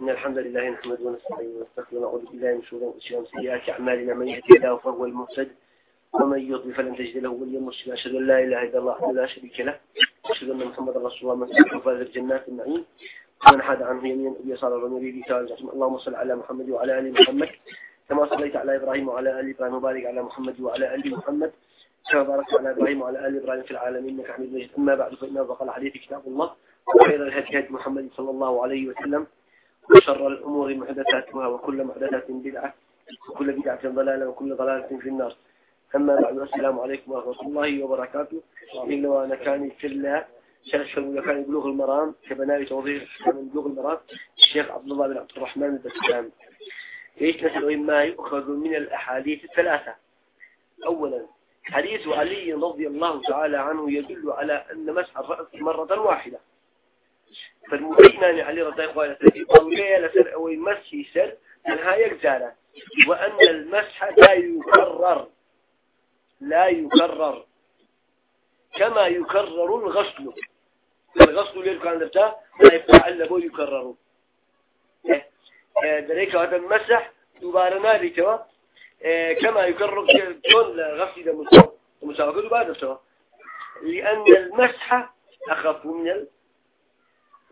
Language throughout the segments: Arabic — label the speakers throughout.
Speaker 1: إن الحمد لله نحمده ونستعينه ونستغفره ونعوذ بالله من شرور أنفسنا وسيئات أعمالنا. من يهدي الله فهو المهتد ومن يضلل فلن تجد له وليا مرشدا. أشهد أن لا إله إلا الله لا شريك له. أشهد أن محمدا رسول الله. من سلك فاز الجنات النعيم. ومن حاد عنه يمين صلى الله عليه وسلم اللهم صل على محمد وعلى آل محمد. كما صليت على إبراهيم وعلى آل إبراهيم. وبارك على محمد وعلى آل محمد. كما باركت على إبراهيم وعلى آل إبراهيم في العالمين. إنك حميد مجيد. أما بعد فإن أصدق الحديث كتاب الله. وخير الهدي هدي محمد صلى الله عليه وسلم وشر الأمور محدثاتها وكل محدثات بدعة وكل بدعة ضلالة وكل ضلالة في النار. أما بعد السلام عليكم ورحمة الله وبركاته. إلا وأنا كان الله شرح كان بلوغ المرام كبناء توظيف من بلوغ المرام الشيخ عبد الله بن عبد الرحمن البسام إيش نسأل ما يؤخذ من الأحاديث الثلاثة. أولا حديث علي رضي الله تعالى عنه يدل على أن مسح الرأس مرة واحدة. فالمبينان علي رضي الله عنه قال لسر أو المسح سر أنها يجزالة وأن المسح لا يكرر. لا يكرر. كما يكرر الغسل. الغسل اللي كان لبتا لا يفعل لبو يكرر. دريك هذا المسح دوباره نابتوا كما يكرر كون غسل المساواة المساواة دوباره سوا لأن المسح أخف من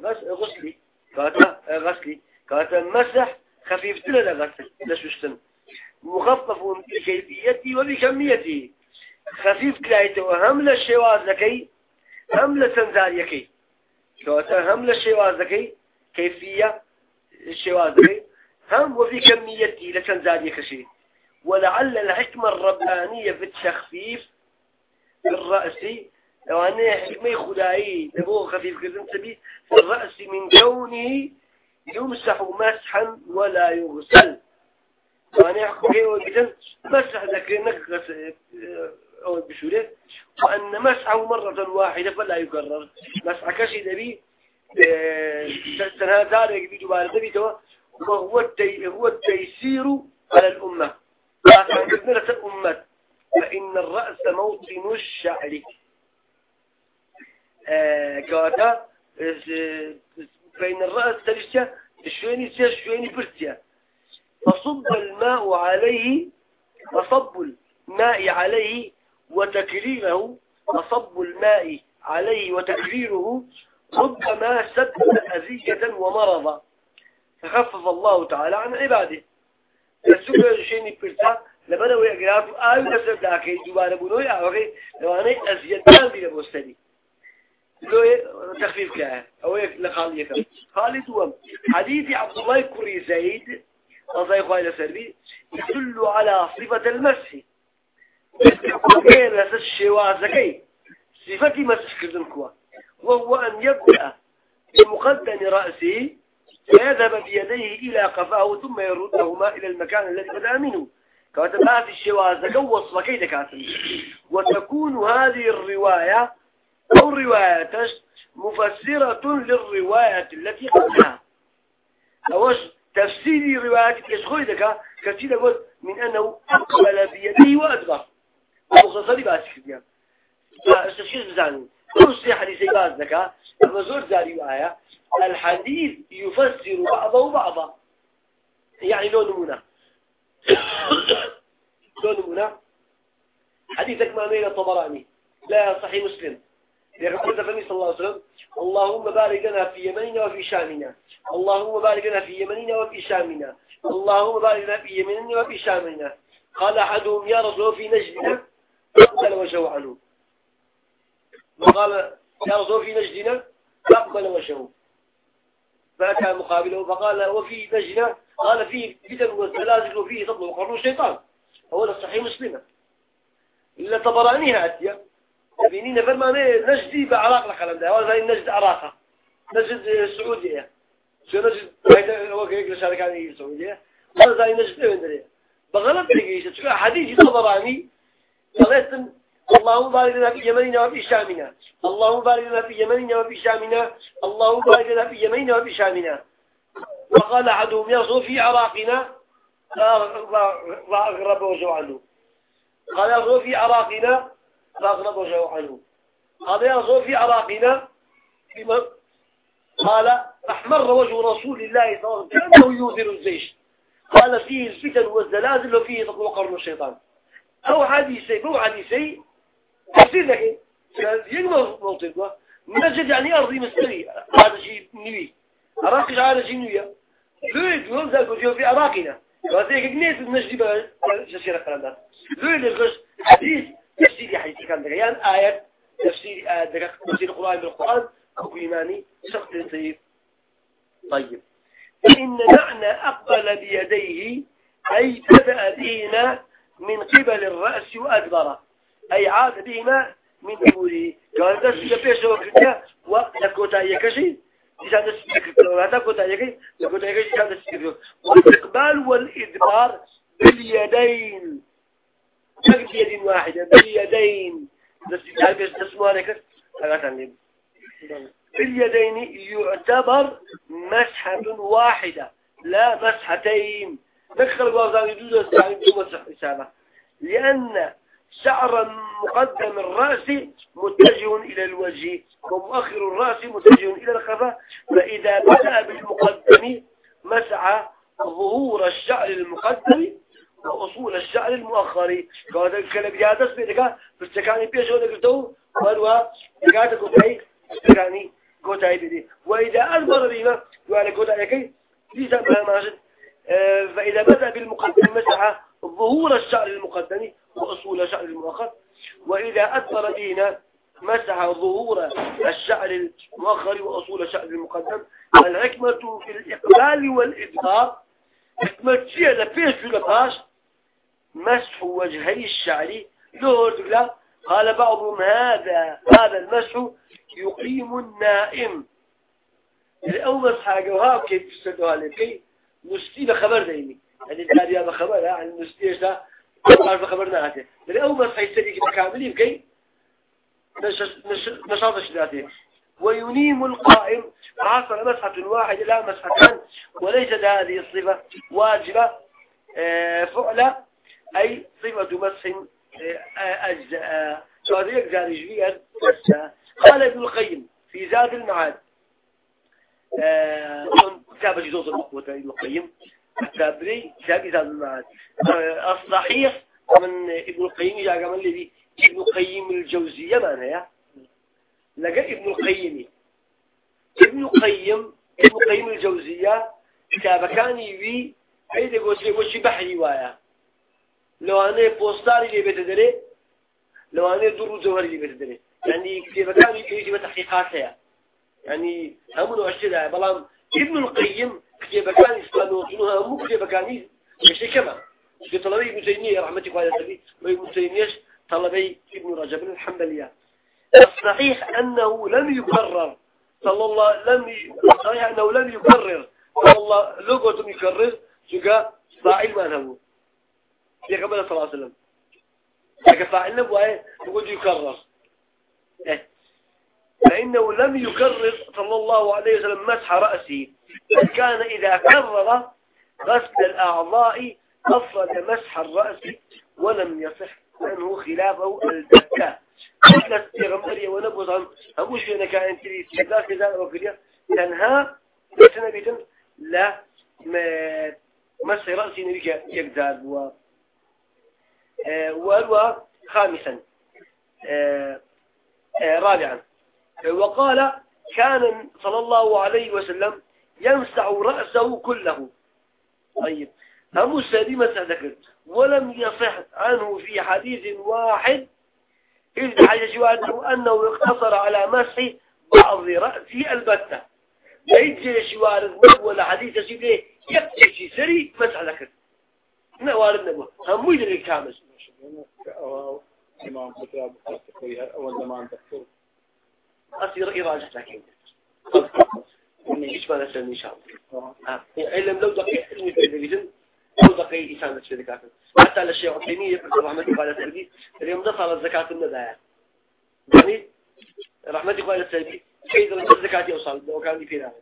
Speaker 1: الغسل كاتا غسلي. كاتا مسح خفيف. تلا لغسل لشوشتن مخفف بكيفيته وبكميته خفيف كلايته وهم للشواز لكي هم لسنزاريكي كاتا هم للشواز لكي كيفية الشواز لكي. هم وفي كميته لسنزاريك شيء ولعل الحكمة الربانية في التخفيف الرأس لو أنه حكمة خدائي تبوه خفيف كذن سبي في الرأس من كونه يمسح مسحا ولا يغسل. وأنا يحكم كيه وقتن مسح ذكرينك أو بشورة وأن مسحه مرة واحدة فلا يكرر. مسح كشي دبي سنة ذلك بجبال دبي توا وهو هو التيسير على الأمة. لكن الأمة. فإن الرأس موطن الشعر. كواتا فإن الرأس تلشة الشويني سير الشويني برسيا فصب الماء عليه فصب الماء عليه وتكريره فصب الماء عليه وتكريره ربما سبب أذية ومرضا فخفف الله تعالى عن عباده. السكر شيء برسا لما لو يقرأ آيو نسر داكي دوباره بنوي آوغي لو أنا أزيد دان بلا مستدي لو تخفيف كاه أو لخاليك خالد هو حديث عبد الله كري زيد الله عنه سربي يدل على صفة المسح. غير صفة مسح كذنكوا وهو أن يبدأ بمقدم رأسه فيذهب بيديه إلى قفاه ثم يردهما إلى المكان الذي بدأ منه. كاتبات الشواذ قوص وكيد كاتب وتكون هذه الرواية أو رواية مفسرة للرواية التي قبلها. أوش تفسير رواية يشغل ذكا كثير قلت من أنه أقبل بيده وأدبر. أو غصري باسك فيها. فاستشكيز بزاني أوصي حديثي باز ذكا أما زور ذا رواية. الحديث يفسر بعضه بعضا. يعني لو نمونة. لو نمونة. حديثك ما مين الطبراني. لا صحيح مسلم. يقول النبي صلى الله عليه وسلم اللهم بارك لنا في يمننا وفي شامنا اللهم بارك لنا في يمننا وفي شامنا اللهم بارك لنا في يمننا وفي شامنا قال أحدهم يا رسول في نجدنا؟ فأقبل وجهه عنه وقال يا رسول في نجدنا؟ فأقبل وجهه فأتى مقابله فقال وفي نجدنا؟ قال فيه فتن وزلازل وفيه تطلع وقرن الشيطان. هو الصحيح مسلمة إلا طبراني هاتيا بينينا فرمان نجدي بعراق الكلام ده. هذا زي نجد عراقة نجد السعودية شو نجد؟ هيدا هو كيك شارك عن السعودية هذا زي نجد وين دري بغلط تيجي شو حديث طبراني. قالت اللهم بارك لنا في يمننا وفي شامنا. اللهم بارك لنا في يمننا وفي شامنا. اللهم بارك لنا في يمننا وفي شامنا. وقال أحدهم يصو في عراقنا. فأغرب وجه عنه. قال يصو في عراقنا. فأغرب وجه عنه. قال يصو في عراقنا قال أحمر وجه رسول الله صلى الله عليه وسلم كأنه يوذر الجيش. قال فيه الفتن والزلازل وفيه تطلع قرن الشيطان. أو حديثي أو حديثي يصير لك يجمع موطن نجد يعني أرضي مستوي هذا شيء نوي أراقش على شيء نوية لويد ويوزع كتير في أراقنا وهذيك جنيت نجد بقى شسيرة كلام ده لويد القش حديث تفسير حديث كان ده يعني آية تفسير آية تفسير القرآن بالقرآن أو إيماني شخص طيب. طيب. إن معنى أقبل بيديه أي بدأ بهما من قبل الرأس وأدبر. أي عاد بهما من قبله قال ده سيبيش وكذا ولكوتا يكشي السكر هذا كوتا يكشي لكوتا يكشي هذا السكر والإقبال والإدبار باليدين. بيد واحدة؟ باليدين باليدين يعتبر مسحة واحدة لا مسحتين. ذكر الوضع يجوز مسح حسابه لأن شعر مقدم الرأس متجه إلى الوجه ومؤخر الرأس متجه إلى الخفاء فإذا بدأ بالمقدم مسح ظهور الشعر المقدم وأصول الشعر المؤخر. قال الكلام يادس بيدك فاستكاني بيشو لقلتو. وانوا بقاتك وفي استكاني قوتاي بدي وإذا أدبر بما وعلى قوتاي كي ليس ما ماجد. آه، فإذا بدأ بالمقدم مسح ظهور الشعر المقدم وأصول شعر المؤخر. وإذا أدبر بنا مسح ظهور الشعر المؤخر وأصول شعر المقدم. الحكمة في الإقبال والإدبار. حكمة شيء لفيش لفاش مسح وجهي الشعر لا. قال بعضهم هذا هذا المسح يقيم النائم. أو مسح جوها كيف تستدوها لكي مستي خبر دايمي يعني الداريا بخبر عن المستيش ده؟ ما بخبرنا هذا يعني أو مسح يستدي كامل يبكي نشاط الشداتي وينيم القائم. حصل مسحة واحدة لا مسحتان وليس هذه الصفة واجبة آه، فعلة. أي صفة مسح آه، أجزاء أجزاء رجليا قال ابن القيم في زاد المعاد آه، كتاب جزوز المقوة ابن القيم كتاب لي كتاب زاد المعاد. الصحيح من ابن القيم جاء قال لي ابن القيم الجوزية ما هي لقى ابن القيم. ابن القيم ابن القيم الجوزية كتاب كان يبي هيدا قوشي وشي بحري لو أنا بوستاري اللي بيتدري لو أنا دور جوهري اللي بيتدري يعني كتاب كان يجي بتحقيقات هي يعني هم نوع الشيء بلام ابن القيم كتاب كان يستانوتنها مو كتاب كان يشي كما؟ في طلبي ابن تيمية رحمة الله عليه وابن تيمية طلبي ابن رجب الحنبلية. الصحيح أنه لم يكرر. صلى الله لم صحيح أنه لم يكرر. صلى الله لقوة يكرر. شقا فاعل ما نهو في قبل صلى الله عليه وسلم. لكن فاعل نبوه يقول يكرر. إيه. فإنه لم يكرر صلى الله عليه وسلم مسح رأسه. بل كان إذا كرر غسل الأعضاء أفرد مسح الرأس ولم يصح عنه خلافه البتة. مثل استغمرية ونبوز عن هموش فينا كان تري استغلال كذا وكذا تنها سنبيتا لا مسح رأسي نبيك يقدر آه خامسا. آه آه رابعا. وقال كان صلى الله عليه وسلم يمسح رأسه كله. طيب هم سليمة ذكر ولم يصح عنه في حديث واحد. إذ حديث أنه, أنه اقتصر على مسح بعض رأسه البتة. يجي شوارد ولا حديث يكتب شي سري مسح ذكر. وارد نبوه هم كامل إمام كتاب أول زمان دكتور أصير إراجة لكن يعني إيش ما نسأل إن شاء الله. علم لو دقيق علمي في التلفزيون لو دقيق إنسان في الزكاة حتى للشيخ عثيمية رحمة الله على سلبي اليوم دخل الزكاة الندايا يعني رحمة الله على سلبي كيد الزكاة يوصل وكان لي فيها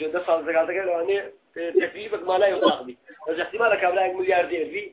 Speaker 1: إذا دخل الزكاة كده يعني تكليفك ما لا يطاق به بس احتمالك أبلاك ملياردير فيه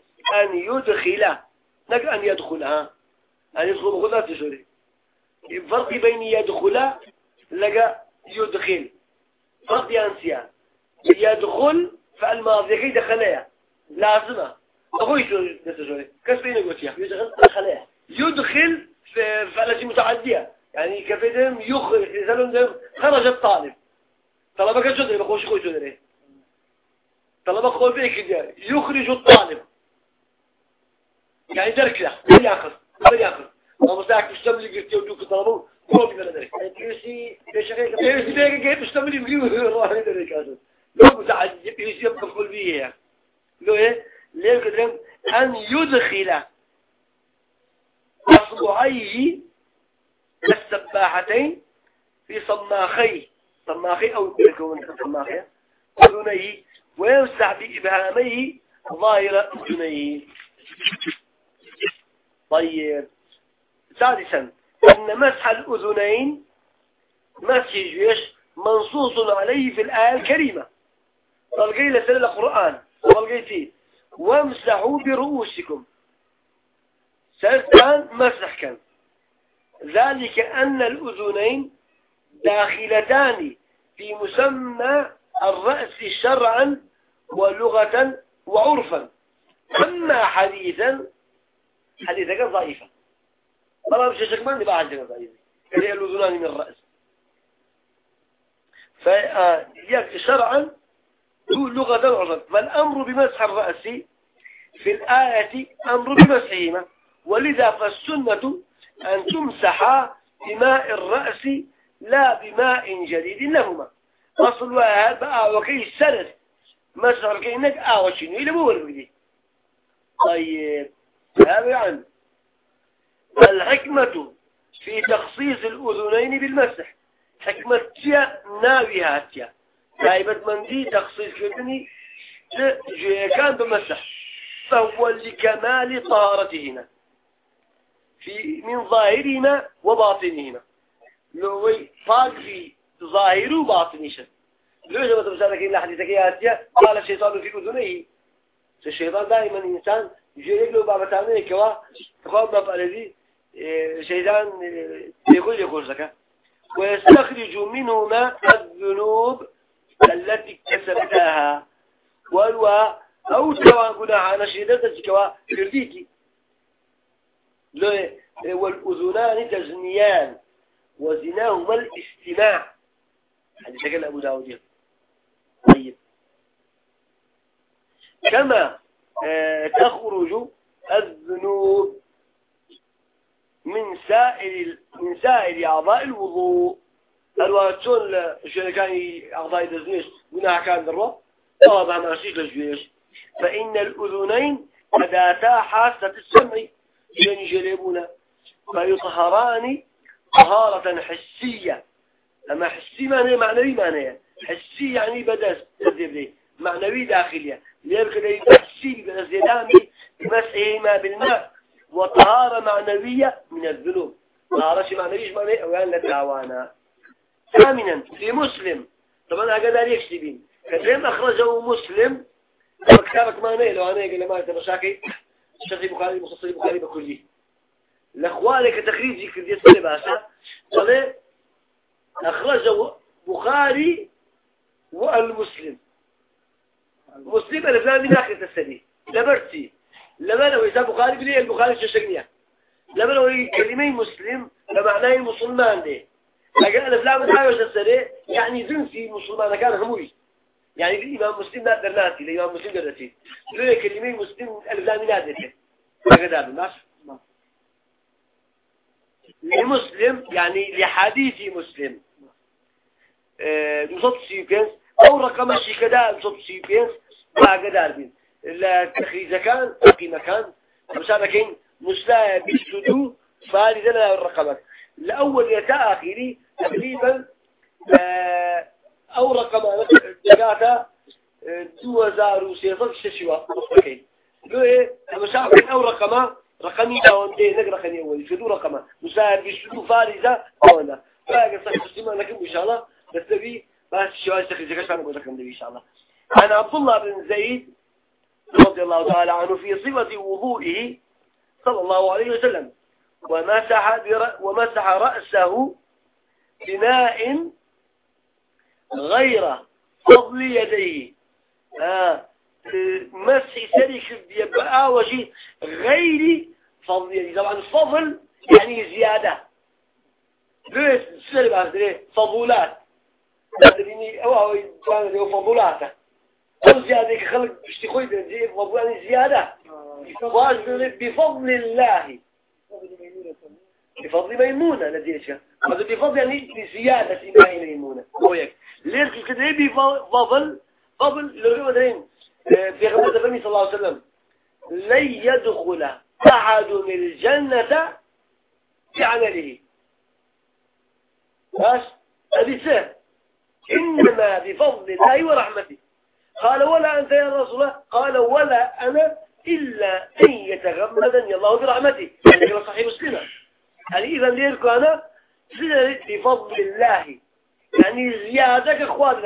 Speaker 1: أن يدخل. لك أن يدخلها أن يدخل غدا تشوري الفرق بين يدخل لقى يدخل. فرق ينسيان يدخل فالماضي كي دخلها لازمة أقول شو نتجوري كسبين قلت يا؟ يدخل دخلها يدخل فعلة متعدية. يعني كفيدهم يخرج. يسألون خرج الطالب. طلبك شو دري بقول شو دري طلبك قول بيك يخرج الطالب. يعني درك له ما ياخذ ما ياخذ ما مساك مشتمل قلت يودوك طلبه كل من درك بيسي بيسي بيسي بيسي مشتمل يقول روح درك هذا لو متعدي بيسي كل بيه لو إيه؟ ليه كده أن يدخل أصبعيه السباحتين في صماخي صماخي أو يكون صماخي أذنيه ويوسع بإبهاميه ظاهر أذنيه طيب. سادسا أن مسح الأذنين مسح جيش منصوص عليه في الآية الكريمة. طلقي لسل القرآن. طلقيتي وامسحوا برؤوسكم. سرطان مسح كان. ذلك أن الأذنين داخلتان في مسمى الرأس شرعا ولغة وعرفا. أما حديثا حديثك ضعيفة. طبعا مش شك ما نبقى حديثك ضعيفة. هي الأذنان من الرأس. فشرعا ذو لغة وعرفا فالأمر بمسح الرأس في الآية أمر بمسحهما. ولذا فالسنة أن تمسح بماء الرأس لا بماء جديد لهما. أصل هذا وكي السند. مسح كينك آوشينو إلى مو طيب. تابعا. الحكمة في تخصيص الأذنين بالمسح. حكمة تيا ناوي هاتيا تايبت من دي تخصيص كدني كان بمسح. فهو لكمال طهارتهما في من ظاهرهما وباطنهما لو فاق في ظاهر وباطنه لو جبت مثلا إلا حديثك يا قال الشيطان في أذنيه. الشيطان دائما إنسان يجي له بابا تامين كوا تخاف ما فعل شيطان يقول يقول زكاة. ويستخرج منهما الذنوب التي اكتسبتها. والوا أو سواء قلنا أنا شدتك كوا كرديتي والأذنان تزنيان وزناهما الاستماع. حديث قال أبو داود. طيب. كما تخرج الذنوب من سائر من سائر أعضاء الوضوء. الواتون شو كان أعضاء الزنيش منها كان ذرة طبعا ما شيء للجيش. فإن الأذنين أداتا حاسة السمع ينجلبون فيطهران طهارة حسية. أما حسي معنى معنوي معنى. حسي يعني بدأ تذبلي معنوي داخلية. لذلك حسي بالزيدان بمسحهما بالماء وطهارة معنوية من الذنوب. طهارة معنوية معنى أولا لتعوانا ثامنا لمسلم طبعا هكذا يكسبين كذلك أخرجه مسلم. كتابك معنى لو أنا يقول ما أنت مشاكل شيخ بخاري مخصص بخاري بكله لأخوانك تخريجي في دي السنة باشا. طلع أخرج بخاري والمسلم. مسلم ألف لا من آخر السنة لبرتي. لما لو إذا بخاري بلي البخاري ششقنيا لما لو كلمة مسلم فمعناه مسلمان دي. لكن ألف لا من آخر السنة يعني ذنسي مسلمان كان هموي. يعني الإمام مسلم لا درناتي الإمام مسلم درناتي لو كلمة مسلم ألف لا من آخر هكذا بالناس لمسلم يعني لحديث مسلم. نصط سيبينس أو رقم الشيء كذا نصط سيبينس ما قدر بين التخريج كان في مكان. مثلا كين مسلا بيستودو فالذا الرقمات. الأول يتا آخري تقريبا آه، أو رقم دقاتا آه، دو هزار وسيطة ششوا أصبحي لو إيه أما شعب أو رقم رقمي داون دي نقرأ رقمي أولي. شدو رقم مساعد بشدو فارزة أولا. فأقل صحيح تسليما لكم إن شاء الله. نستبي بس شوائي سخي كان أقول لكم إن شاء الله. عن عبد الله بن زيد رضي الله تعالى عنه في صفة وضوئه صلى الله عليه وسلم. ومسح, ومسح رأسه بماء غير فضل يديه. آه مسح سريك يبقى وشي غير فضل يديه. طبعا الفضل يعني زيادة. ليش؟ سلسلة بعد فضولات. كان فضولاته أو زيادة خلق اشتخوي بنزي فضل يعني زيادة. بفضل الله. بفضل ميمونة لديك هذا بفضل يعني زيادة ماء ميمونة. هو يك. ليش كده بفضل فضل لو مثلا في غمزة النبي صلى الله عليه وسلم. لن يدخل أحد من الجنة بعمله. بس؟ هذه سهل. إنما بفضل الله ورحمته. قال ولا أنت يا رسول الله؟ قال ولا أنا إلا أن يتغمدني الله برحمته. يعني كما صحيح مسلمة يعني إذا ليركو أنا بفضل الله. يعني زيادة أخواننا